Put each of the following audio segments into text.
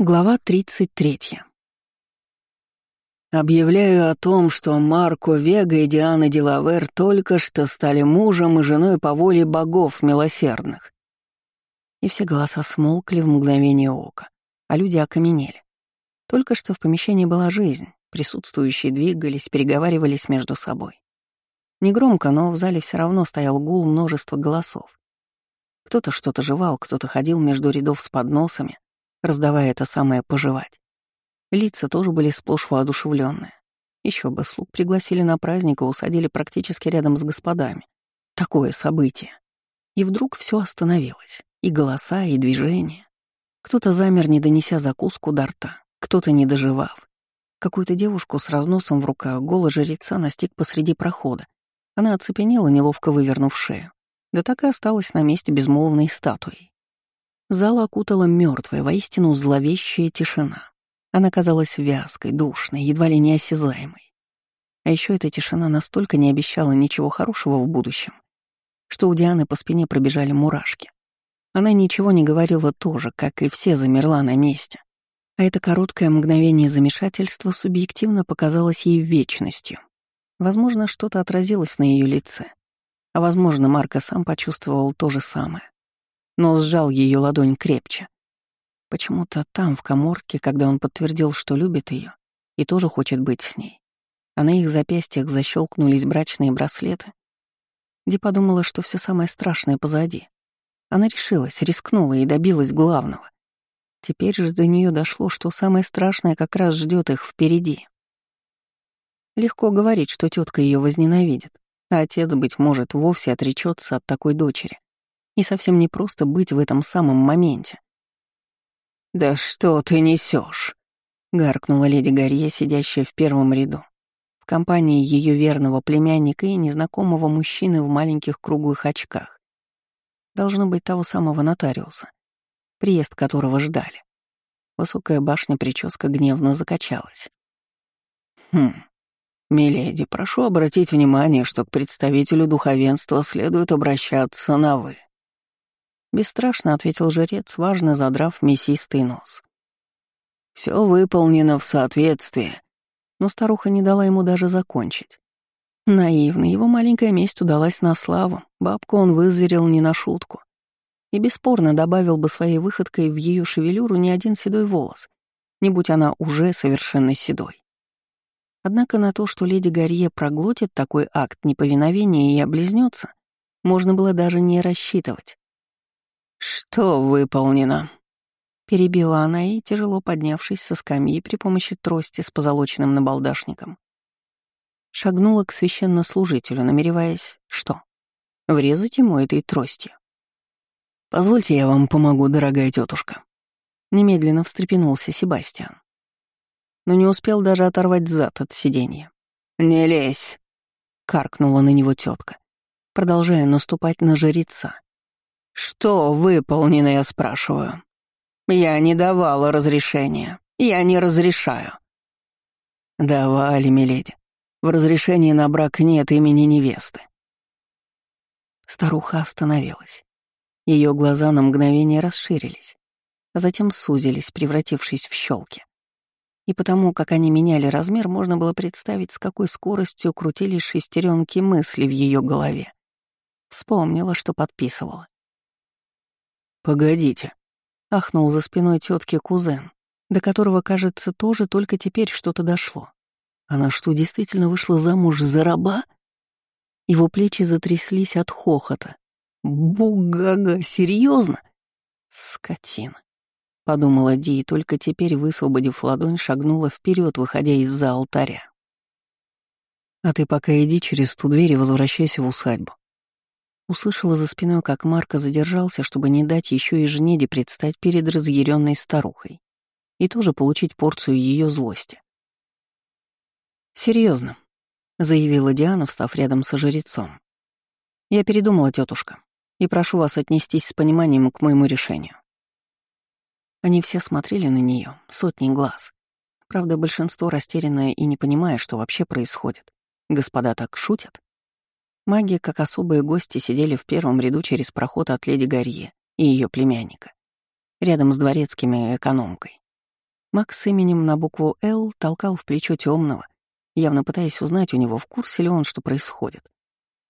Глава 33. Объявляю о том, что Марко Вега и Диана Делавер только что стали мужем и женой по воле богов милосердных. И все голоса смолкли в мгновение ока, а люди окаменели. Только что в помещении была жизнь, присутствующие двигались, переговаривались между собой. Негромко, но в зале все равно стоял гул множества голосов. Кто-то что-то жевал, кто-то ходил между рядов с подносами, раздавая это самое пожевать. Лица тоже были сплошь воодушевленные. Еще бы слуг пригласили на праздник и усадили практически рядом с господами. Такое событие. И вдруг все остановилось. И голоса, и движения. Кто-то замер, не донеся закуску до рта, кто-то не доживав. Какую-то девушку с разносом в руках голый жреца настиг посреди прохода. Она оцепенела, неловко вывернув шею. Да так и осталась на месте безмолвной статуей. Зал окутала мертвая, воистину зловещая тишина. Она казалась вязкой, душной, едва ли неосязаемой. А еще эта тишина настолько не обещала ничего хорошего в будущем, что у Дианы по спине пробежали мурашки. Она ничего не говорила тоже, как и все замерла на месте. А это короткое мгновение замешательства субъективно показалось ей вечностью. Возможно, что-то отразилось на ее лице. А возможно, Марко сам почувствовал то же самое но сжал ее ладонь крепче. Почему-то там, в коморке, когда он подтвердил, что любит ее и тоже хочет быть с ней, а на их запястьях защелкнулись брачные браслеты, Ди подумала, что все самое страшное позади. Она решилась, рискнула и добилась главного. Теперь же до нее дошло, что самое страшное как раз ждет их впереди. Легко говорить, что тетка ее возненавидит, а отец, быть может, вовсе отречется от такой дочери. И совсем не просто быть в этом самом моменте. «Да что ты несешь? гаркнула леди Гарье, сидящая в первом ряду, в компании ее верного племянника и незнакомого мужчины в маленьких круглых очках. Должно быть того самого нотариуса, приезд которого ждали. Высокая башня прическа гневно закачалась. «Хм, миледи, прошу обратить внимание, что к представителю духовенства следует обращаться на «вы». Бесстрашно ответил жрец, важно задрав мясистый нос. Все выполнено в соответствии. Но старуха не дала ему даже закончить. Наивно, его маленькая месть удалась на славу, бабку он вызверил не на шутку. И бесспорно добавил бы своей выходкой в ее шевелюру не один седой волос, не будь она уже совершенно седой. Однако на то, что леди Гарье проглотит такой акт неповиновения и облизнется, можно было даже не рассчитывать. «Что выполнено?» Перебила она и, тяжело поднявшись со скамьи при помощи трости с позолоченным набалдашником, шагнула к священнослужителю, намереваясь, что? Врезать ему этой тростью. «Позвольте, я вам помогу, дорогая тетушка. Немедленно встрепенулся Себастьян. Но не успел даже оторвать зад от сиденья. «Не лезь!» — каркнула на него тетка, продолжая наступать на жреца, «Что выполнено, я спрашиваю?» «Я не давала разрешения. Я не разрешаю». «Давали, миледи. В разрешении на брак нет имени невесты». Старуха остановилась. Ее глаза на мгновение расширились, а затем сузились, превратившись в щелки. И потому, как они меняли размер, можно было представить, с какой скоростью крутились шестеренки мысли в ее голове. Вспомнила, что подписывала. «Погодите», — ахнул за спиной тетки кузен, до которого, кажется, тоже только теперь что-то дошло. Она что, действительно вышла замуж за раба? Его плечи затряслись от хохота. «Бугага, серьезно? Скотина!» — подумала Ди, и только теперь, высвободив ладонь, шагнула вперед, выходя из-за алтаря. «А ты пока иди через ту дверь и возвращайся в усадьбу. Услышала за спиной, как Марко задержался, чтобы не дать еще и жнеде предстать перед разъяренной старухой и тоже получить порцию ее злости. Серьезно, заявила Диана, встав рядом со жрецом. «Я передумала, тетушка, и прошу вас отнестись с пониманием к моему решению». Они все смотрели на нее, сотни глаз. Правда, большинство растерянное и не понимая, что вообще происходит. Господа так шутят. Маги, как особые гости, сидели в первом ряду через проход от леди Гарье и ее племянника, рядом с дворецкими экономкой. Макс с именем на букву «Л» толкал в плечо темного, явно пытаясь узнать у него, в курсе ли он, что происходит.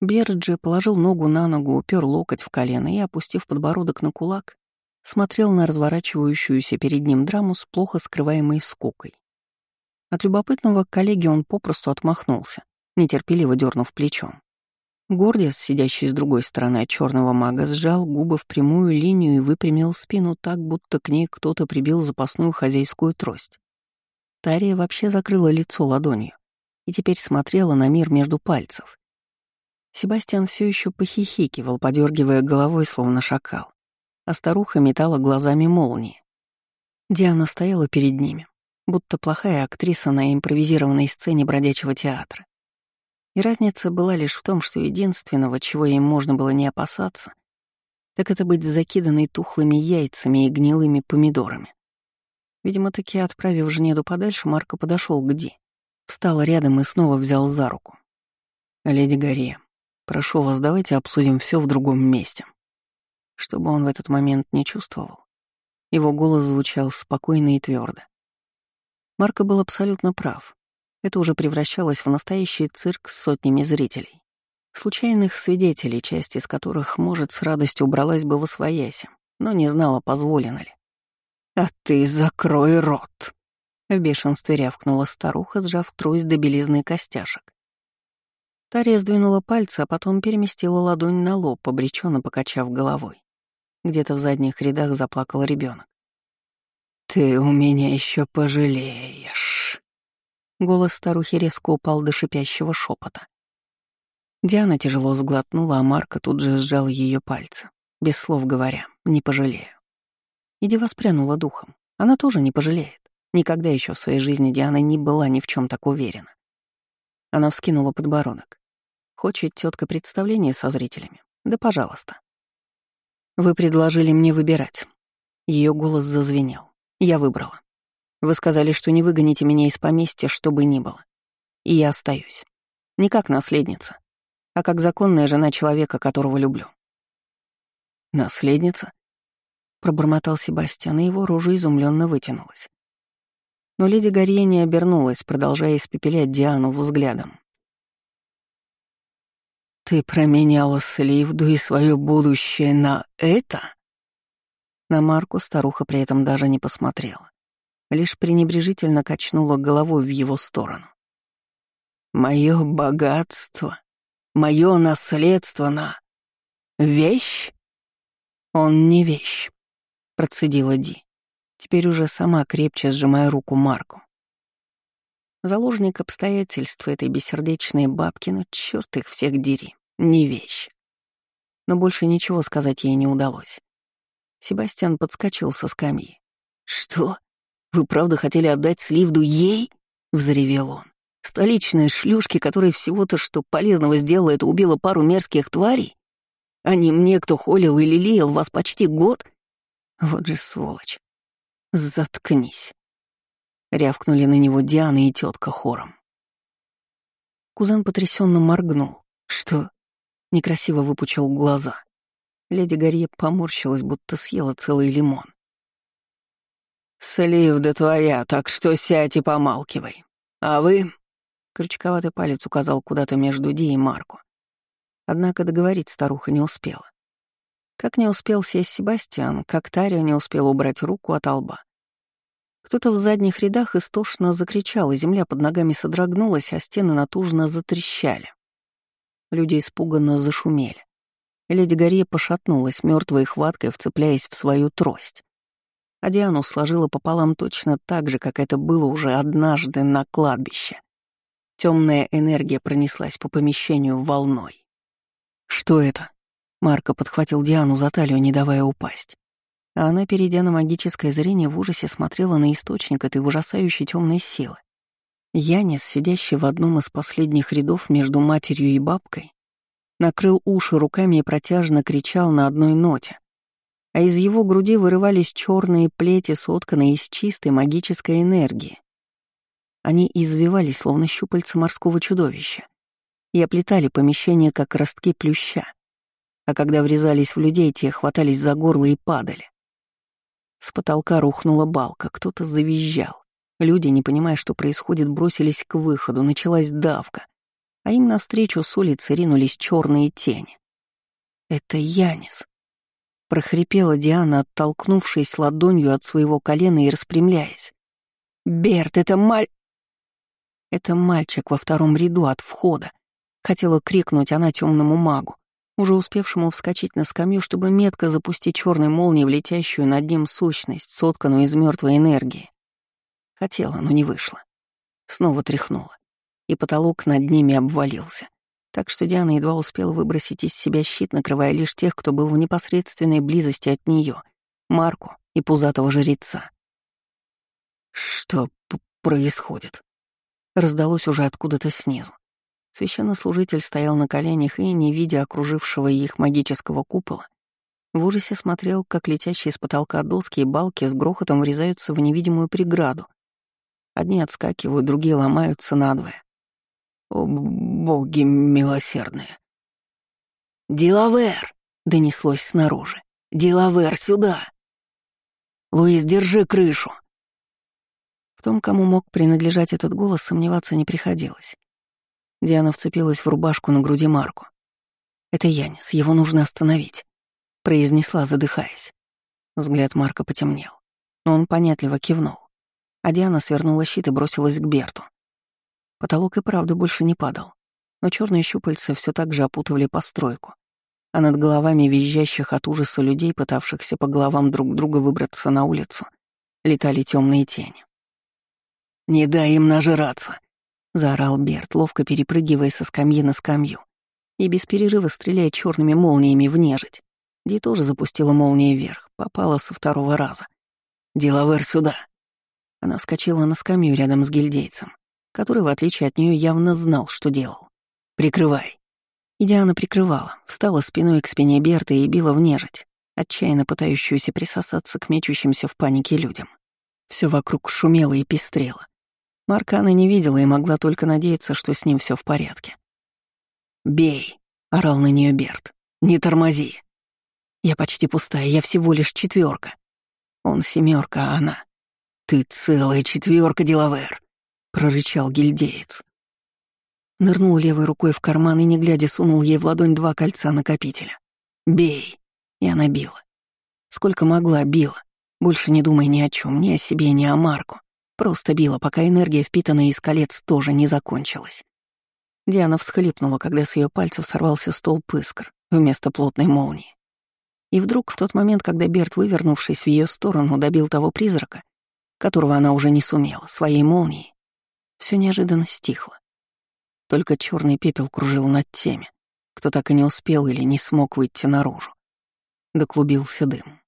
Берджи положил ногу на ногу, упер локоть в колено и, опустив подбородок на кулак, смотрел на разворачивающуюся перед ним драму с плохо скрываемой скукой. От любопытного коллеги он попросту отмахнулся, нетерпеливо дернув плечом. Гордис, сидящий с другой стороны от черного мага, сжал губы в прямую линию и выпрямил спину так, будто к ней кто-то прибил запасную хозяйскую трость. Тария вообще закрыла лицо ладонью и теперь смотрела на мир между пальцев. Себастьян все еще похихикивал, подергивая головой, словно шакал, а старуха метала глазами молнии. Диана стояла перед ними, будто плохая актриса на импровизированной сцене бродячего театра. И разница была лишь в том, что единственного, чего ей можно было не опасаться, так это быть закиданной тухлыми яйцами и гнилыми помидорами. Видимо, таки отправив Жнеду подальше, Марко подошел к Ди, встал рядом и снова взял за руку. «Леди Гарри, прошу вас, давайте обсудим все в другом месте». Чтобы он в этот момент не чувствовал. Его голос звучал спокойно и твердо. Марко был абсолютно прав. Это уже превращалось в настоящий цирк с сотнями зрителей. Случайных свидетелей, часть из которых, может, с радостью убралась бы во своясе, но не знала, позволено ли. «А ты закрой рот!» В бешенстве рявкнула старуха, сжав трость до белизны костяшек. Тария сдвинула пальцы, а потом переместила ладонь на лоб, обреченно покачав головой. Где-то в задних рядах заплакал ребенок. «Ты у меня еще пожалеешь!» Голос старухи резко упал до шипящего шепота. Диана тяжело сглотнула, а Марка тут же сжал ее пальцы, без слов говоря, не пожалею. Иди воспрянула духом. Она тоже не пожалеет. Никогда еще в своей жизни Диана не была ни в чем так уверена. Она вскинула подбородок. Хочет тетка представление со зрителями? Да пожалуйста. Вы предложили мне выбирать. Ее голос зазвенел. Я выбрала. Вы сказали, что не выгоните меня из поместья, что бы ни было. И я остаюсь. Не как наследница, а как законная жена человека, которого люблю. «Наследница?» — пробормотал Себастьян, и его рожа изумленно вытянулась. Но леди Гарье не обернулась, продолжая испепелять Диану взглядом. «Ты променяла Сливду и свое будущее на это?» На Марку старуха при этом даже не посмотрела лишь пренебрежительно качнула головой в его сторону. «Мое богатство, мое наследство на... вещь? Он не вещь», — процедила Ди, теперь уже сама крепче сжимая руку Марку. Заложник обстоятельств этой бессердечной бабки, ну черт их всех дери, не вещь. Но больше ничего сказать ей не удалось. Себастьян подскочил со скамьи. «Что? «Вы правда хотели отдать Сливду ей?» — взревел он. «Столичные шлюшки, которая всего-то что полезного сделала, это убила пару мерзких тварей? А не мне, кто холил и лелеял вас почти год? Вот же сволочь. Заткнись!» Рявкнули на него Диана и тетка хором. Кузен потрясенно моргнул. «Что?» — некрасиво выпучил глаза. Леди Гарье поморщилась, будто съела целый лимон. «Сливда твоя, так что сядь и помалкивай. А вы...» Крючковатый палец указал куда-то между Ди и Марку. Однако договорить старуха не успела. Как не успел сесть Себастьян, как Тария не успела убрать руку от лба. Кто-то в задних рядах истошно закричал, и земля под ногами содрогнулась, а стены натужно затрещали. Люди испуганно зашумели. Леди Гарье пошатнулась, мертвой хваткой вцепляясь в свою трость а Диану сложила пополам точно так же, как это было уже однажды на кладбище. Темная энергия пронеслась по помещению волной. «Что это?» Марко подхватил Диану за талию, не давая упасть. А она, перейдя на магическое зрение, в ужасе смотрела на источник этой ужасающей темной силы. Янис, сидящий в одном из последних рядов между матерью и бабкой, накрыл уши руками и протяжно кричал на одной ноте, а из его груди вырывались черные плети, сотканные из чистой магической энергии. Они извивались, словно щупальца морского чудовища, и оплетали помещение, как ростки плюща. А когда врезались в людей, те хватались за горло и падали. С потолка рухнула балка, кто-то завизжал. Люди, не понимая, что происходит, бросились к выходу, началась давка. А им навстречу с улицы ринулись черные тени. «Это Янис», — прохрипела Диана, оттолкнувшись ладонью от своего колена и распрямляясь. «Берт, это маль...» Это мальчик во втором ряду от входа. Хотела крикнуть она темному магу, уже успевшему вскочить на скамью, чтобы метко запустить черной молнией в летящую над ним сущность, сотканную из мертвой энергии. Хотела, но не вышло. Снова тряхнула, и потолок над ними обвалился. Так что Диана едва успела выбросить из себя щит, накрывая лишь тех, кто был в непосредственной близости от нее, Марку и пузатого жреца. «Что происходит?» Раздалось уже откуда-то снизу. Священнослужитель стоял на коленях и, не видя окружившего их магического купола, в ужасе смотрел, как летящие с потолка доски и балки с грохотом врезаются в невидимую преграду. Одни отскакивают, другие ломаются надвое. О, боги милосердные! «Дилавер!» — донеслось снаружи. «Дилавер, сюда!» «Луис, держи крышу!» В том, кому мог принадлежать этот голос, сомневаться не приходилось. Диана вцепилась в рубашку на груди Марку. «Это Янис, его нужно остановить», — произнесла, задыхаясь. Взгляд Марка потемнел, но он понятливо кивнул. А Диана свернула щит и бросилась к Берту. Потолок и правда больше не падал, но черные щупальца все так же опутывали постройку, а над головами визжащих от ужаса людей, пытавшихся по головам друг друга выбраться на улицу, летали темные тени. «Не дай им нажираться!» — заорал Берт, ловко перепрыгивая со скамьи на скамью и без перерыва стреляя черными молниями в нежить. Ди тоже запустила молнии вверх, попала со второго раза. «Делавер сюда!» Она вскочила на скамью рядом с гильдейцем, который, в отличие от нее, явно знал, что делал. «Прикрывай!» И Диана прикрывала, встала спиной к спине Берта и била в нежить, отчаянно пытающуюся присосаться к мечущимся в панике людям. Все вокруг шумело и пестрело. Марка она не видела и могла только надеяться, что с ним все в порядке. «Бей!» — орал на нее Берт. «Не тормози!» «Я почти пустая, я всего лишь четверка. Он семерка, а она. Ты целая четверка, Делавер!» — прорычал гильдеец. Нырнул левой рукой в карман и, не глядя, сунул ей в ладонь два кольца накопителя. «Бей!» И она била. Сколько могла, била. Больше не думай ни о чем, ни о себе, ни о Марку. Просто била, пока энергия, впитанная из колец, тоже не закончилась. Диана всхлипнула, когда с ее пальцев сорвался столб искр вместо плотной молнии. И вдруг, в тот момент, когда Берт, вывернувшись в ее сторону, добил того призрака, которого она уже не сумела, своей молнией, все неожиданно стихло. Только черный пепел кружил над теми, кто так и не успел или не смог выйти наружу. Доклубился дым.